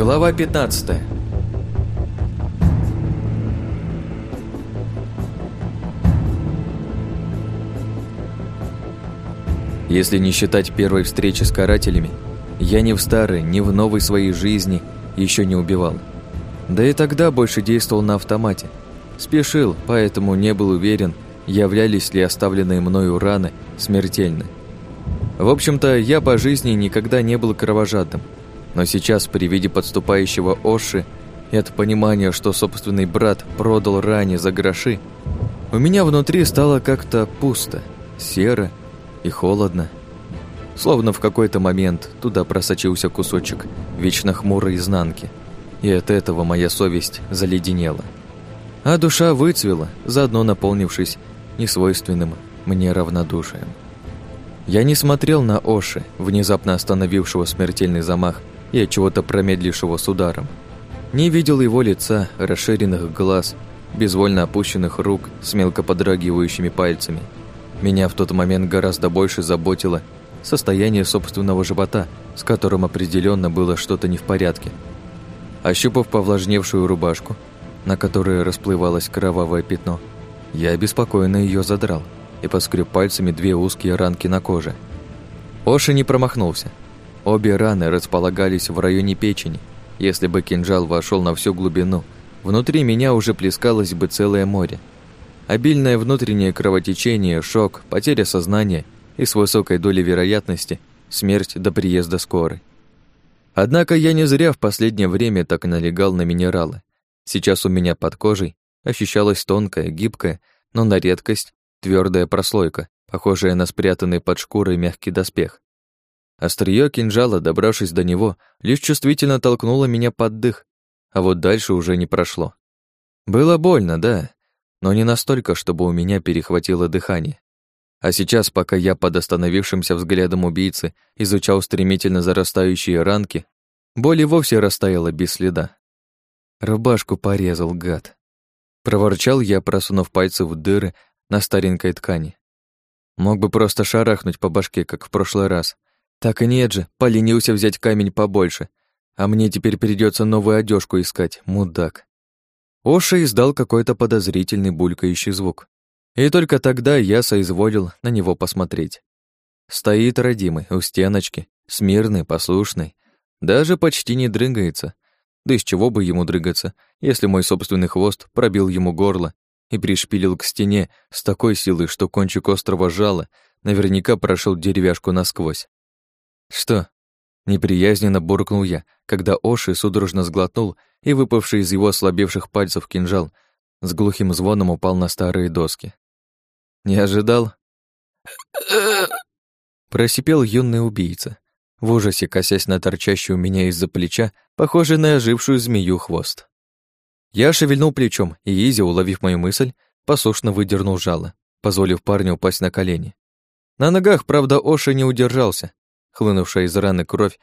Глава 15 Если не считать первой встречи с карателями, я ни в старой, ни в новой своей жизни еще не убивал. Да и тогда больше действовал на автомате. Спешил, поэтому не был уверен, являлись ли оставленные мною раны смертельны. В общем-то, я по жизни никогда не был кровожадным, но сейчас при виде подступающего Оши и от понимания, что собственный брат продал ране за гроши, у меня внутри стало как-то пусто, серо и холодно. Словно в какой-то момент туда просочился кусочек вечно хмурой изнанки, и от этого моя совесть заледенела. А душа выцвела, заодно наполнившись несвойственным мне равнодушием. Я не смотрел на Оши, внезапно остановившего смертельный замах и от чего-то промедлившего с ударом. Не видел его лица, расширенных глаз, безвольно опущенных рук с мелко подрагивающими пальцами. Меня в тот момент гораздо больше заботило состояние собственного живота, с которым определенно было что-то не в порядке. Ощупав повлажневшую рубашку, на которой расплывалось кровавое пятно, я обеспокоенно ее задрал и поскреб пальцами две узкие ранки на коже. Оши не промахнулся. Обе раны располагались в районе печени. Если бы кинжал вошел на всю глубину, внутри меня уже плескалось бы целое море. Обильное внутреннее кровотечение, шок, потеря сознания и с высокой долей вероятности смерть до приезда скорой. Однако я не зря в последнее время так налегал на минералы. Сейчас у меня под кожей ощущалась тонкая, гибкая, но на редкость твердая прослойка, похожая на спрятанный под шкурой мягкий доспех. Остриё кинжала, добравшись до него, лишь чувствительно толкнуло меня под дых, а вот дальше уже не прошло. Было больно, да, но не настолько, чтобы у меня перехватило дыхание. А сейчас, пока я под остановившимся взглядом убийцы изучал стремительно зарастающие ранки, боль и вовсе растаяла без следа. Рубашку порезал, гад. Проворчал я, просунув пальцы в дыры на старенькой ткани. Мог бы просто шарахнуть по башке, как в прошлый раз. Так и нет же, поленился взять камень побольше. А мне теперь придется новую одежку искать, мудак. Оша издал какой-то подозрительный булькающий звук. И только тогда я соизволил на него посмотреть. Стоит родимый у стеночки, смирный, послушный, даже почти не дрыгается, да из чего бы ему дрыгаться, если мой собственный хвост пробил ему горло и пришпилил к стене с такой силой, что кончик острого жала наверняка прошел деревяшку насквозь. «Что?» — неприязненно буркнул я, когда Оши судорожно сглотнул и выпавший из его ослабевших пальцев кинжал с глухим звоном упал на старые доски. «Не ожидал?» Просипел юный убийца, в ужасе косясь на торчащую у меня из-за плеча, похожий на ожившую змею хвост. Я шевельнул плечом, и Изи, уловив мою мысль, послушно выдернул жало, позволив парню упасть на колени. На ногах, правда, Оши не удержался. Хлынувшая из раны кровь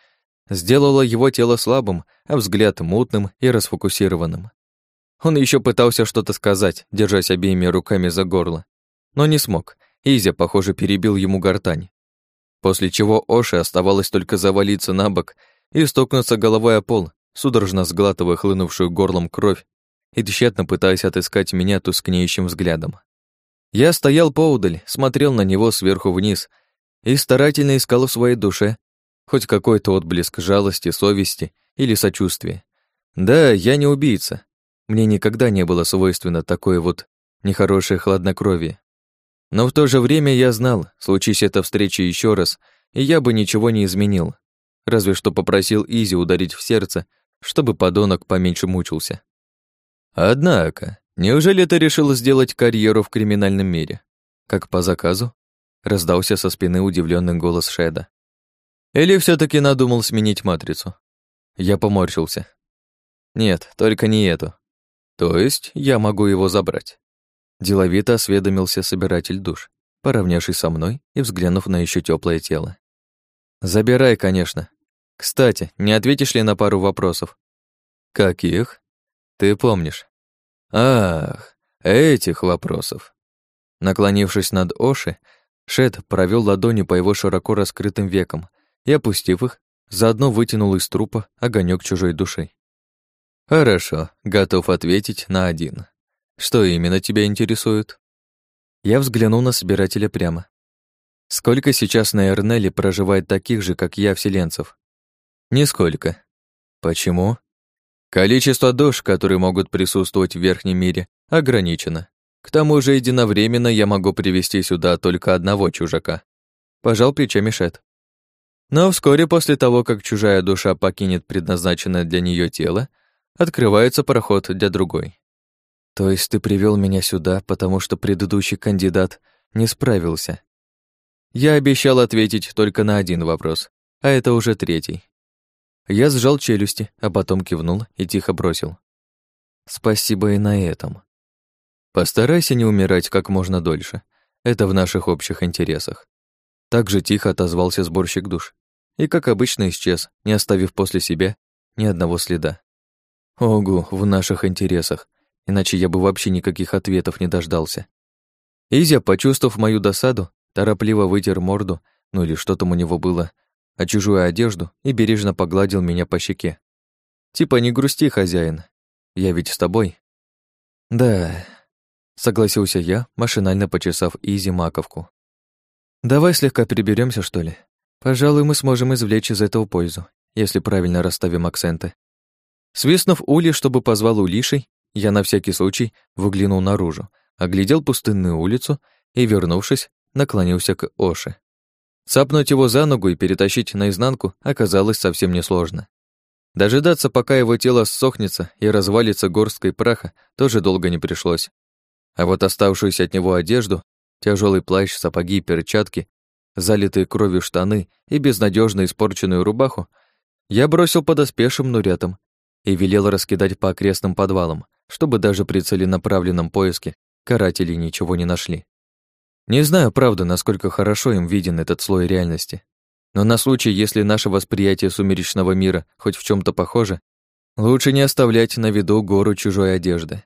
сделала его тело слабым, а взгляд мутным и расфокусированным. Он еще пытался что-то сказать, держась обеими руками за горло, но не смог. Изя, похоже, перебил ему гортань после чего Оши оставалось только завалиться на бок и стукнуться головой о пол, судорожно сглатывая хлынувшую горлом кровь и тщетно пытаясь отыскать меня тускнеющим взглядом. Я стоял поудаль, смотрел на него сверху вниз и старательно искал в своей душе хоть какой-то отблеск жалости, совести или сочувствия. Да, я не убийца. Мне никогда не было свойственно такое вот нехорошее хладнокровие. Но в то же время я знал, случись эта встреча еще раз, и я бы ничего не изменил. Разве что попросил Изи ударить в сердце, чтобы подонок поменьше мучился. Однако, неужели ты решил сделать карьеру в криминальном мире? Как по заказу? Раздался со спины удивленный голос Шеда. Или все таки надумал сменить матрицу? Я поморщился. Нет, только не эту. То есть я могу его забрать. Деловито осведомился собиратель душ, поравнявшись со мной и взглянув на еще теплое тело. «Забирай, конечно. Кстати, не ответишь ли на пару вопросов?» «Каких?» «Ты помнишь?» «Ах, этих вопросов». Наклонившись над Оши, Шет провел ладонью по его широко раскрытым векам и, опустив их, заодно вытянул из трупа огонек чужой души. «Хорошо, готов ответить на один. Что именно тебя интересует?» Я взглянул на собирателя прямо. «Сколько сейчас на Эрнеле проживает таких же, как я, вселенцев?» «Нисколько». «Почему?» «Количество душ, которые могут присутствовать в Верхнем мире, ограничено. К тому же единовременно я могу привести сюда только одного чужака». Пожал плечами Шет. Но вскоре после того, как чужая душа покинет предназначенное для нее тело, открывается проход для другой. То есть ты привел меня сюда, потому что предыдущий кандидат не справился? Я обещал ответить только на один вопрос, а это уже третий. Я сжал челюсти, а потом кивнул и тихо бросил. Спасибо и на этом. Постарайся не умирать как можно дольше. Это в наших общих интересах. Так же тихо отозвался сборщик душ. И, как обычно, исчез, не оставив после себя ни одного следа. Огу, в наших интересах, иначе я бы вообще никаких ответов не дождался. Изя, почувствовав мою досаду, торопливо вытер морду, ну или что там у него было, а чужую одежду и бережно погладил меня по щеке. Типа не грусти, хозяин, я ведь с тобой. Да, согласился я, машинально почесав Изи маковку. Давай слегка приберемся, что ли. Пожалуй, мы сможем извлечь из этого пользу, если правильно расставим акценты. Свистнув Ули, чтобы позвал Улишей, я на всякий случай выглянул наружу, оглядел пустынную улицу и, вернувшись, наклонился к Оше. Цапнуть его за ногу и перетащить наизнанку оказалось совсем несложно. Дожидаться, пока его тело ссохнется и развалится горсткой праха, тоже долго не пришлось. А вот оставшуюся от него одежду Тяжелый плащ, сапоги, перчатки, залитые кровью штаны и безнадежно испорченную рубаху я бросил подоспевшим нурятам и велел раскидать по окрестным подвалам, чтобы даже при целенаправленном поиске каратели ничего не нашли. Не знаю, правда, насколько хорошо им виден этот слой реальности, но на случай, если наше восприятие сумеречного мира хоть в чем то похоже, лучше не оставлять на виду гору чужой одежды,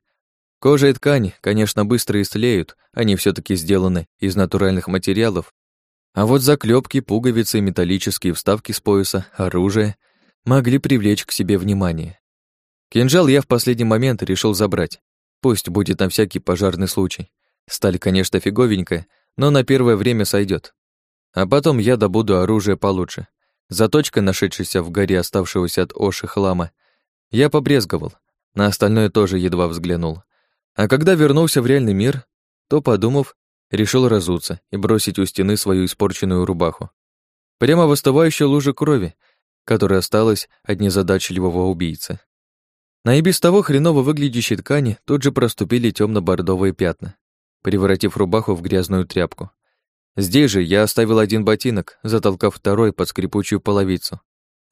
Кожа и ткань, конечно, быстро истлеют, они все таки сделаны из натуральных материалов, а вот заклепки, пуговицы, металлические вставки с пояса, оружие могли привлечь к себе внимание. Кинжал я в последний момент решил забрать. Пусть будет на всякий пожарный случай. Сталь, конечно, фиговенькая, но на первое время сойдет. А потом я добуду оружие получше. Заточка, нашедшаяся в горе оставшегося от Оши хлама, я побрезговал, на остальное тоже едва взглянул. А когда вернулся в реальный мир, то, подумав, решил разуться и бросить у стены свою испорченную рубаху. Прямо в остывающую лужу крови, которая осталась от незадачливого убийцы. На и без того хреново выглядящей ткани тут же проступили темно бордовые пятна, превратив рубаху в грязную тряпку. Здесь же я оставил один ботинок, затолкав второй под скрипучую половицу.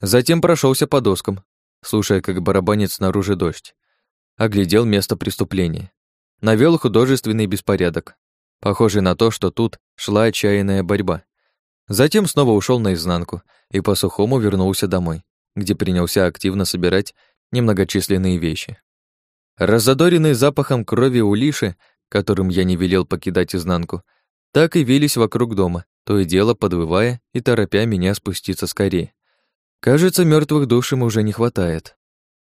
Затем прошелся по доскам, слушая, как барабанит снаружи дождь оглядел место преступления. Навел художественный беспорядок, похожий на то, что тут шла отчаянная борьба. Затем снова ушел наизнанку и по-сухому вернулся домой, где принялся активно собирать немногочисленные вещи. Разодоренные запахом крови улиши, которым я не велел покидать изнанку, так и вились вокруг дома, то и дело подвывая и торопя меня спуститься скорее. Кажется, мертвых душ им уже не хватает.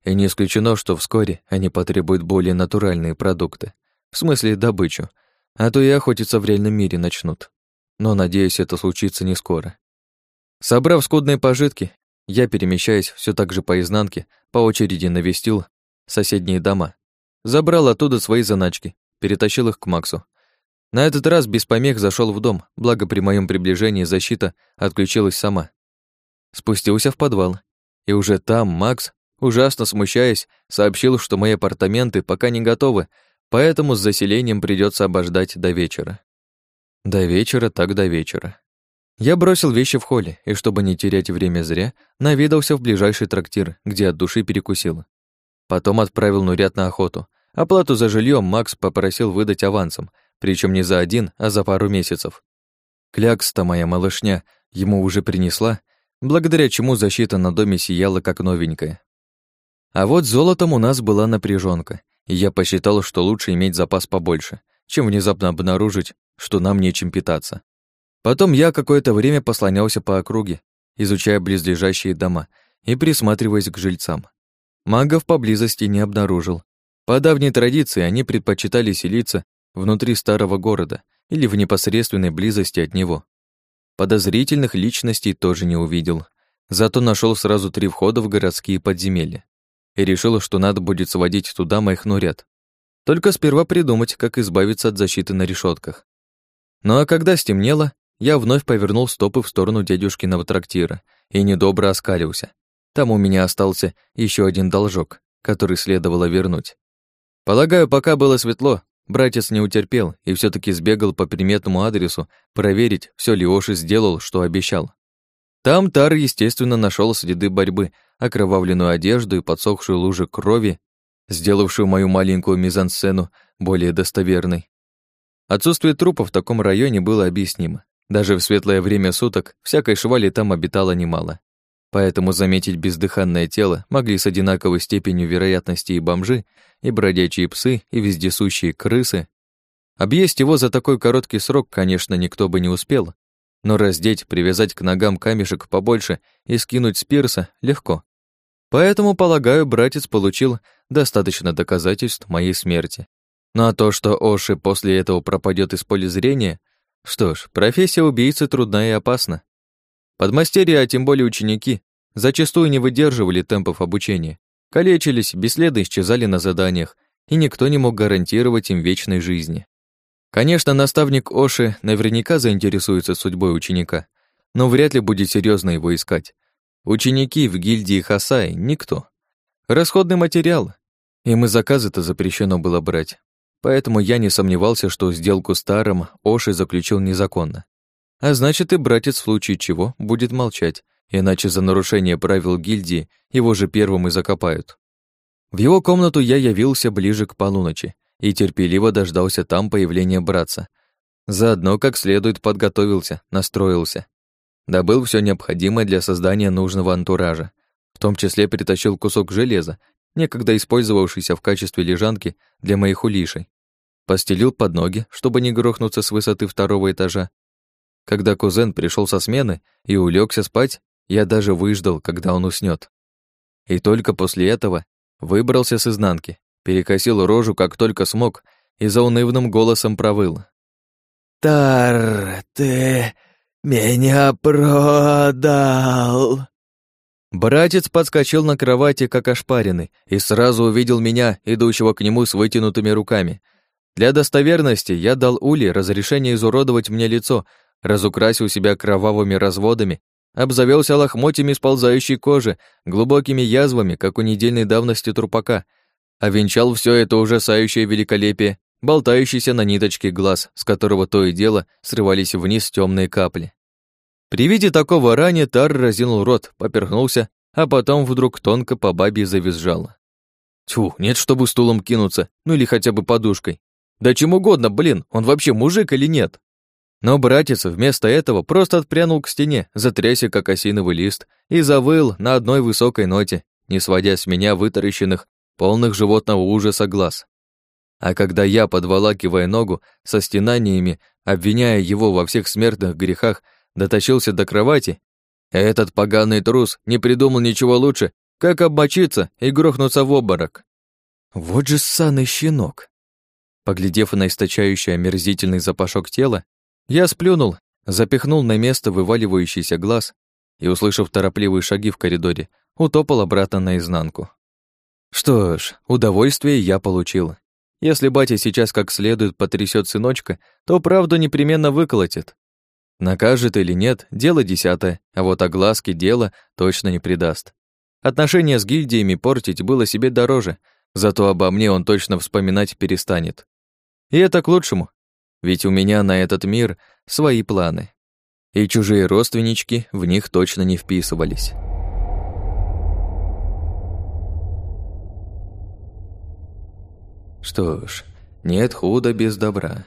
И не исключено, что вскоре они потребуют более натуральные продукты, в смысле добычу, а то и охотиться в реальном мире начнут. Но, надеюсь, это случится не скоро. Собрав скудные пожитки, я, перемещаясь все так же по изнанке, по очереди навестил соседние дома. Забрал оттуда свои заначки, перетащил их к Максу. На этот раз без помех зашел в дом, благо при моем приближении защита отключилась сама. Спустился в подвал, и уже там Макс ужасно смущаясь, сообщил, что мои апартаменты пока не готовы, поэтому с заселением придется обождать до вечера. До вечера так до вечера. Я бросил вещи в холле, и чтобы не терять время зря, наведался в ближайший трактир, где от души перекусил. Потом отправил Нурят на охоту. Оплату за жильем Макс попросил выдать авансом, причем не за один, а за пару месяцев. Клякс-то моя малышня ему уже принесла, благодаря чему защита на доме сияла как новенькая. А вот золотом у нас была напряженка, и я посчитал, что лучше иметь запас побольше, чем внезапно обнаружить, что нам нечем питаться. Потом я какое-то время послонялся по округе, изучая близлежащие дома и присматриваясь к жильцам. Магов поблизости не обнаружил. По давней традиции они предпочитали селиться внутри старого города или в непосредственной близости от него. Подозрительных личностей тоже не увидел, зато нашел сразу три входа в городские подземелья и решил, что надо будет сводить туда моих нурят. Только сперва придумать, как избавиться от защиты на решетках. Ну а когда стемнело, я вновь повернул стопы в сторону дядюшкиного трактира и недобро оскалился. Там у меня остался еще один должок, который следовало вернуть. Полагаю, пока было светло, братец не утерпел и все таки сбегал по приметному адресу проверить, все ли Оши сделал, что обещал. Там Тар, естественно, нашел следы борьбы, окровавленную одежду и подсохшую лужу крови, сделавшую мою маленькую мизансцену более достоверной. Отсутствие трупа в таком районе было объяснимо. Даже в светлое время суток всякой швали там обитало немало. Поэтому заметить бездыханное тело могли с одинаковой степенью вероятности и бомжи, и бродячие псы, и вездесущие крысы. Объесть его за такой короткий срок, конечно, никто бы не успел, но раздеть, привязать к ногам камешек побольше и скинуть с пирса легко. Поэтому, полагаю, братец получил достаточно доказательств моей смерти. Ну а то, что Оши после этого пропадет из поля зрения, что ж, профессия убийцы трудна и опасна. Подмастерья, а тем более ученики, зачастую не выдерживали темпов обучения, калечились, бесследно исчезали на заданиях, и никто не мог гарантировать им вечной жизни. Конечно, наставник Оши наверняка заинтересуется судьбой ученика, но вряд ли будет серьезно его искать. Ученики в гильдии Хасай — никто. Расходный материал. Им и заказы-то запрещено было брать. Поэтому я не сомневался, что сделку старым Оши заключил незаконно. А значит, и братец в случае чего будет молчать, иначе за нарушение правил гильдии его же первым и закопают. В его комнату я явился ближе к полуночи и терпеливо дождался там появления братца. Заодно как следует подготовился, настроился. Добыл все необходимое для создания нужного антуража. В том числе притащил кусок железа, некогда использовавшийся в качестве лежанки для моих улишей. Постелил под ноги, чтобы не грохнуться с высоты второго этажа. Когда кузен пришел со смены и улегся спать, я даже выждал, когда он уснет. И только после этого выбрался с изнанки, перекосил рожу, как только смог, и за унывным голосом провыл. «Тар, ты меня продал!» Братец подскочил на кровати, как ошпаренный, и сразу увидел меня, идущего к нему с вытянутыми руками. Для достоверности я дал Ули разрешение изуродовать мне лицо, разукрасил себя кровавыми разводами, обзавелся лохмотьями сползающей кожи, глубокими язвами, как у недельной давности трупака, а венчал все это ужасающее великолепие, болтающийся на ниточке глаз, с которого то и дело срывались вниз темные капли. При виде такого рани Тар разинул рот, поперхнулся, а потом вдруг тонко по бабе завизжал. Тьфу, нет, чтобы стулом кинуться, ну или хотя бы подушкой. Да чем угодно, блин, он вообще мужик или нет? Но братец вместо этого просто отпрянул к стене, затрясся как осиновый лист, и завыл на одной высокой ноте, не сводя с меня вытаращенных, полных животного ужаса глаз. А когда я, подволакивая ногу, со стенаниями, обвиняя его во всех смертных грехах, дотащился до кровати, этот поганый трус не придумал ничего лучше, как обмочиться и грохнуться в обморок. Вот же ссаный щенок. Поглядев на источающий омерзительный запашок тела, я сплюнул, запихнул на место вываливающийся глаз и, услышав торопливые шаги в коридоре, утопал обратно наизнанку. Что ж, удовольствие я получил. Если батя сейчас как следует потрясет сыночка, то правду непременно выколотит. Накажет или нет, дело десятое, а вот огласки дела точно не придаст. Отношения с гильдиями портить было себе дороже, зато обо мне он точно вспоминать перестанет. И это к лучшему, ведь у меня на этот мир свои планы. И чужие родственнички в них точно не вписывались. Что ж, нет худа без добра.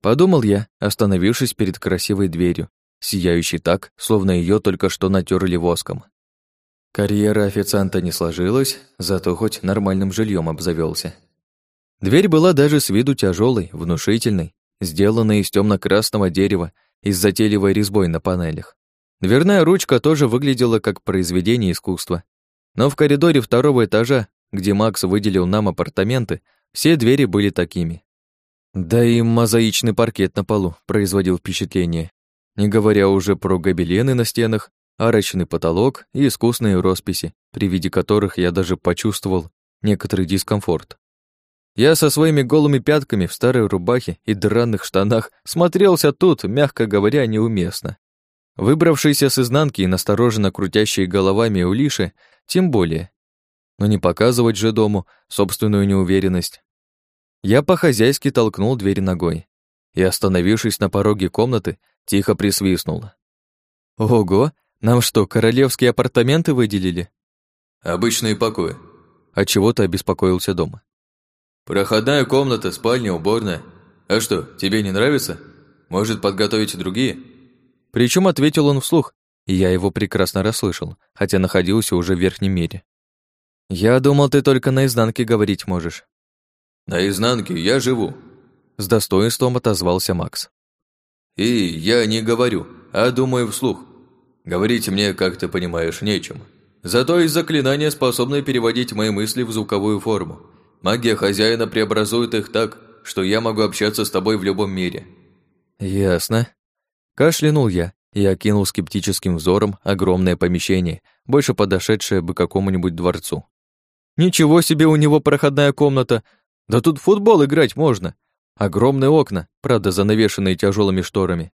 Подумал я, остановившись перед красивой дверью, сияющей так, словно ее только что натерли воском. Карьера официанта не сложилась, зато хоть нормальным жильем обзавелся. Дверь была даже с виду тяжелой, внушительной, сделанной из темно красного дерева и с затейливой резьбой на панелях. Дверная ручка тоже выглядела как произведение искусства. Но в коридоре второго этажа, где Макс выделил нам апартаменты, все двери были такими. Да и мозаичный паркет на полу производил впечатление, не говоря уже про гобелены на стенах, арочный потолок и искусные росписи, при виде которых я даже почувствовал некоторый дискомфорт. Я со своими голыми пятками в старой рубахе и драных штанах смотрелся тут, мягко говоря, неуместно. Выбравшиеся с изнанки и настороженно крутящие головами улиши, тем более. Но не показывать же дому собственную неуверенность. Я по-хозяйски толкнул дверь ногой и, остановившись на пороге комнаты, тихо присвистнул. «Ого, нам что, королевские апартаменты выделили?» «Обычные покои», — отчего-то обеспокоился дома. «Проходная комната, спальня, уборная. А что, тебе не нравится? Может, подготовить другие?» Причем ответил он вслух, и я его прекрасно расслышал, хотя находился уже в верхнем мире. «Я думал, ты только на изнанке говорить можешь». «На изнанке я живу», — с достоинством отозвался Макс. «И я не говорю, а думаю вслух. Говорить мне, как ты понимаешь, нечем. Зато есть заклинания, способные переводить мои мысли в звуковую форму. Магия хозяина преобразует их так, что я могу общаться с тобой в любом мире». «Ясно». Кашлянул я и окинул скептическим взором огромное помещение, больше подошедшее бы к какому-нибудь дворцу. «Ничего себе у него проходная комната! Да тут футбол играть можно! Огромные окна, правда, занавешенные тяжелыми шторами.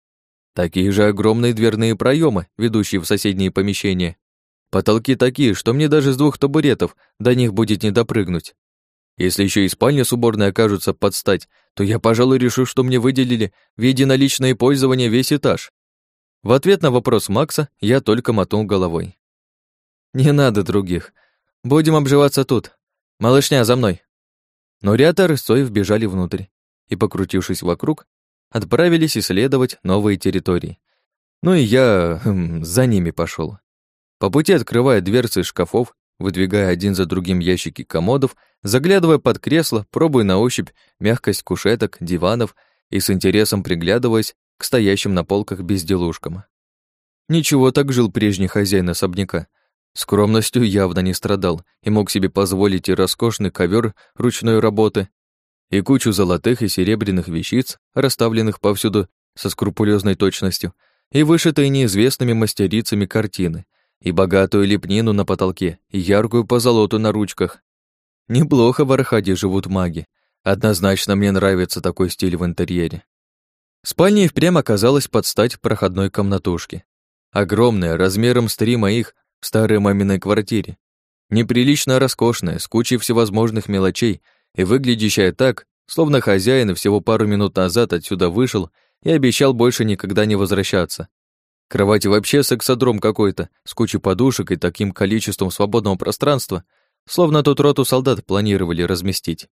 Такие же огромные дверные проемы, ведущие в соседние помещения. Потолки такие, что мне даже с двух табуретов до них будет не допрыгнуть. Если еще и спальня с уборной окажутся под стать, то я, пожалуй, решу, что мне выделили в единоличное пользование весь этаж. В ответ на вопрос Макса я только мотнул головой. «Не надо других. Будем обживаться тут. Малышня, за мной!» Но Рята рысцой вбежали внутрь и, покрутившись вокруг, отправились исследовать новые территории. Ну и я хм, за ними пошел. По пути открывая дверцы шкафов, выдвигая один за другим ящики комодов, заглядывая под кресло, пробуя на ощупь мягкость кушеток, диванов и с интересом приглядываясь к стоящим на полках безделушкам. Ничего так жил прежний хозяин особняка. Скромностью явно не страдал и мог себе позволить и роскошный ковер ручной работы, и кучу золотых и серебряных вещиц, расставленных повсюду со скрупулезной точностью, и вышитые неизвестными мастерицами картины, и богатую лепнину на потолке, и яркую позолоту на ручках. Неплохо в Архаде живут маги. Однозначно мне нравится такой стиль в интерьере. Спальня и впрямь оказалась под стать проходной комнатушке. Огромная, размером с три моих, в старой маминой квартире. Неприлично роскошная, с кучей всевозможных мелочей и выглядящая так, словно хозяин всего пару минут назад отсюда вышел и обещал больше никогда не возвращаться. Кровать вообще сексодром какой-то, с кучей подушек и таким количеством свободного пространства, словно тут роту солдат планировали разместить.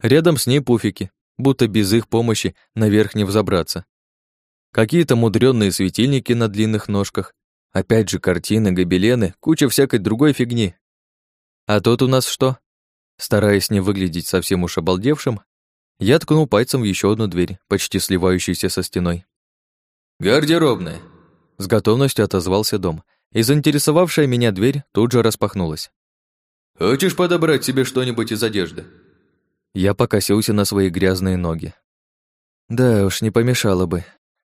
Рядом с ней пуфики, будто без их помощи наверх не взобраться. Какие-то мудрённые светильники на длинных ножках, опять же картины, гобелены, куча всякой другой фигни. А тут у нас что? Стараясь не выглядеть совсем уж обалдевшим, я ткнул пальцем в еще одну дверь, почти сливающуюся со стеной. «Гардеробная», с готовностью отозвался дом, и заинтересовавшая меня дверь тут же распахнулась. «Хочешь подобрать себе что-нибудь из одежды?» Я покосился на свои грязные ноги. Да уж, не помешало бы.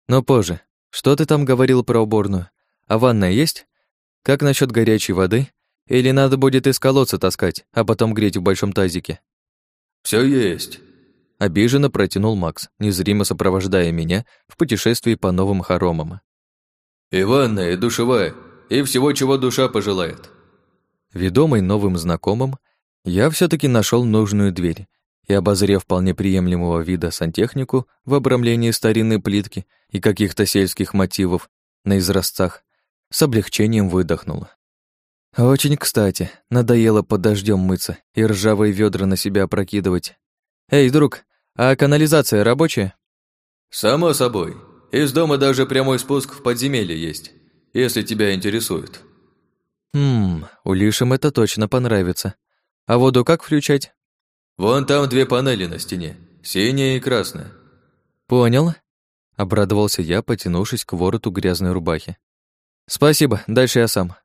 Но позже. Что ты там говорил про уборную? А ванная есть? Как насчет горячей воды? Или надо будет из колодца таскать, а потом греть в большом тазике? Все есть. Обиженно протянул Макс, незримо сопровождая меня в путешествии по новым хоромам. И ванная, и душевая, и всего, чего душа пожелает. Ведомый новым знакомым, я все таки нашел нужную дверь и, обозрев вполне приемлемого вида сантехнику в обрамлении старинной плитки и каких-то сельских мотивов на изразцах, с облегчением выдохнул. Очень кстати, надоело под дождем мыться и ржавые ведра на себя опрокидывать. Эй, друг, а канализация рабочая? Само собой. Из дома даже прямой спуск в подземелье есть, если тебя интересует. Хм, улишам это точно понравится. А воду как включать? Вон там две панели на стене, синяя и красная. Понял. Обрадовался я, потянувшись к вороту грязной рубахи. «Спасибо, дальше я сам».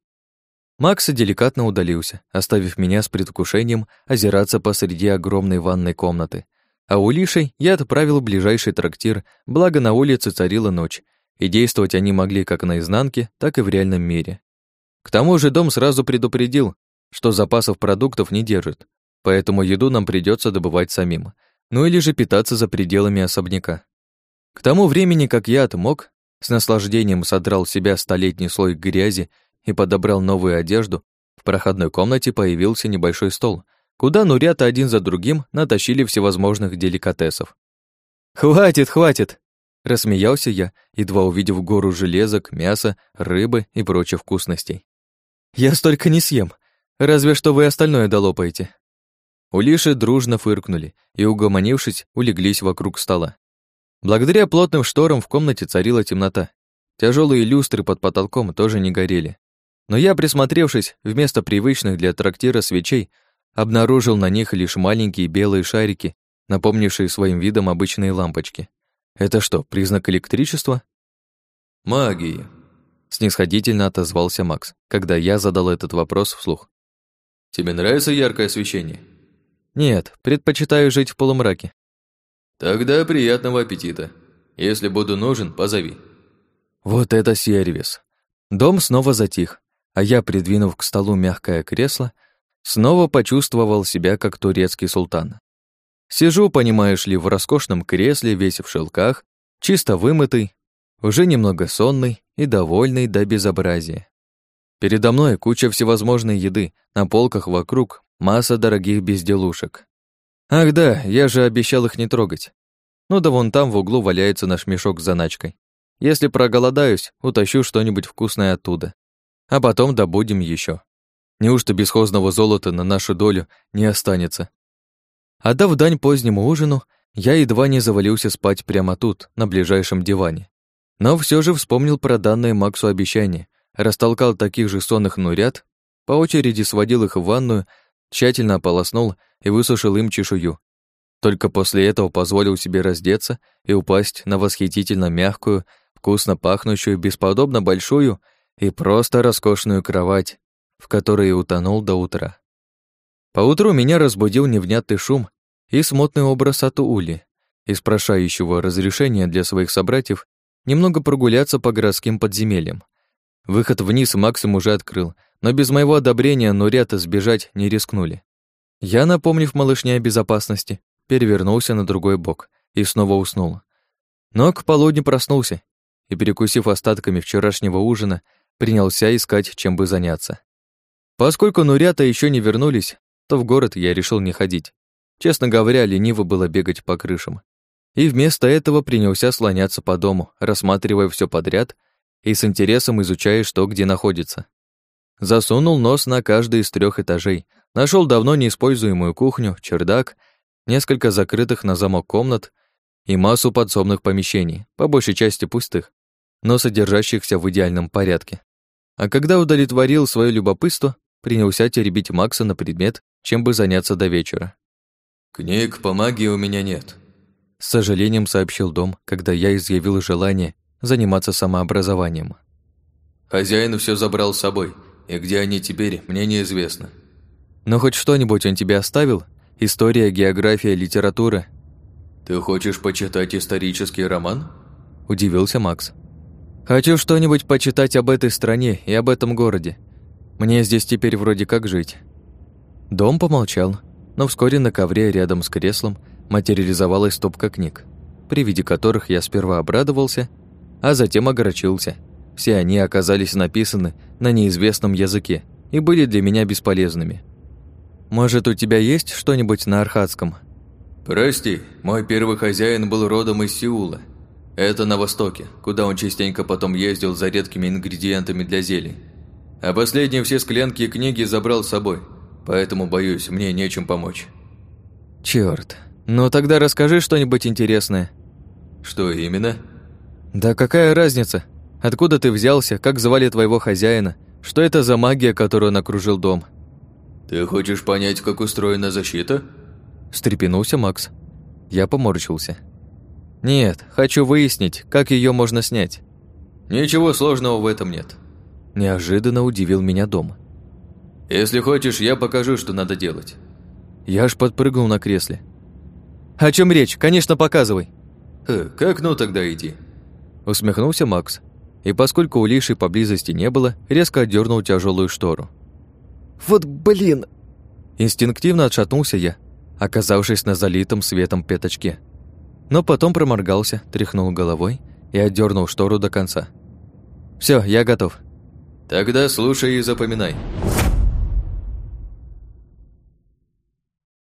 Макс деликатно удалился, оставив меня с предвкушением озираться посреди огромной ванной комнаты. А у Лишей я отправил в ближайший трактир, благо на улице царила ночь, и действовать они могли как на изнанке, так и в реальном мире. К тому же дом сразу предупредил, что запасов продуктов не держит, поэтому еду нам придется добывать самим, ну или же питаться за пределами особняка. К тому времени, как я отмок, с наслаждением содрал с себя столетний слой грязи и подобрал новую одежду, в проходной комнате появился небольшой стол, куда нурята один за другим натащили всевозможных деликатесов. «Хватит, хватит!» Рассмеялся я, едва увидев гору железок, мяса, рыбы и прочих вкусностей. «Я столько не съем, разве что вы остальное долопаете». Улиши дружно фыркнули и, угомонившись, улеглись вокруг стола. Благодаря плотным шторам в комнате царила темнота. Тяжелые люстры под потолком тоже не горели. Но я, присмотревшись, вместо привычных для трактира свечей, обнаружил на них лишь маленькие белые шарики, напомнившие своим видом обычные лампочки. Это что, признак электричества? Магии. Снисходительно отозвался Макс, когда я задал этот вопрос вслух. Тебе нравится яркое освещение? Нет, предпочитаю жить в полумраке. Тогда приятного аппетита. Если буду нужен, позови. Вот это сервис. Дом снова затих, а я, придвинув к столу мягкое кресло, снова почувствовал себя как турецкий султан. Сижу, понимаешь ли, в роскошном кресле, весь в шелках, чисто вымытый, уже немного сонный и довольный до безобразия. Передо мной куча всевозможной еды, на полках вокруг масса дорогих безделушек. Ах да, я же обещал их не трогать. Ну да вон там в углу валяется наш мешок с заначкой. Если проголодаюсь, утащу что-нибудь вкусное оттуда. А потом добудем еще. Неужто бесхозного золота на нашу долю не останется? Отдав дань позднему ужину, я едва не завалился спать прямо тут, на ближайшем диване. Но все же вспомнил про данное Максу обещание, растолкал таких же сонных нурят, по очереди сводил их в ванную, тщательно ополоснул и высушил им чешую. Только после этого позволил себе раздеться и упасть на восхитительно мягкую, вкусно пахнущую, бесподобно большую и просто роскошную кровать, в которой утонул до утра. Поутру меня разбудил невнятный шум и смутный образ Атуули, испрошающего разрешения для своих собратьев немного прогуляться по городским подземельям. Выход вниз Максим уже открыл, но без моего одобрения Нурята сбежать не рискнули. Я, напомнив малышне о безопасности, перевернулся на другой бок и снова уснул. Но к полудню проснулся и, перекусив остатками вчерашнего ужина, принялся искать, чем бы заняться. Поскольку Нурята еще не вернулись, то в город я решил не ходить. Честно говоря, лениво было бегать по крышам. И вместо этого принялся слоняться по дому, рассматривая все подряд и с интересом изучая, что где находится. Засунул нос на каждый из трех этажей, нашел давно неиспользуемую кухню, чердак, несколько закрытых на замок комнат и массу подсобных помещений, по большей части пустых, но содержащихся в идеальном порядке. А когда удовлетворил свое любопытство, принялся теребить Макса на предмет, чем бы заняться до вечера. «Книг по магии у меня нет», — с сожалением сообщил Дом, когда я изъявил желание заниматься самообразованием. «Хозяин все забрал с собой, и где они теперь, мне неизвестно». «Но хоть что-нибудь он тебе оставил? История, география, литература?» «Ты хочешь почитать исторический роман?» – удивился Макс. «Хочу что-нибудь почитать об этой стране и об этом городе. Мне здесь теперь вроде как жить». Дом помолчал, но вскоре на ковре рядом с креслом материализовалась стопка книг, при виде которых я сперва обрадовался, а затем огорчился. Все они оказались написаны на неизвестном языке и были для меня бесполезными. «Может, у тебя есть что-нибудь на архатском?» «Прости, мой первый хозяин был родом из Сеула. Это на востоке, куда он частенько потом ездил за редкими ингредиентами для зелий. А последние все склянки и книги забрал с собой, поэтому, боюсь, мне нечем помочь». «Чёрт. Ну тогда расскажи что-нибудь интересное». «Что именно?» «Да какая разница? Откуда ты взялся, как звали твоего хозяина? Что это за магия, которую он окружил дом?» «Ты хочешь понять, как устроена защита?» Встрепенулся Макс. Я поморщился. «Нет, хочу выяснить, как ее можно снять». «Ничего сложного в этом нет. Неожиданно удивил меня дом. «Если хочешь, я покажу, что надо делать». Я аж подпрыгнул на кресле. «О чем речь? Конечно, показывай!» «Э, «К окну тогда иди», — усмехнулся Макс. И поскольку у Лиши поблизости не было, резко отдернул тяжелую штору. «Вот блин!» Инстинктивно отшатнулся я, оказавшись на залитом светом пятачке. Но потом проморгался, тряхнул головой и отдернул штору до конца. Все, я готов. Тогда слушай и запоминай.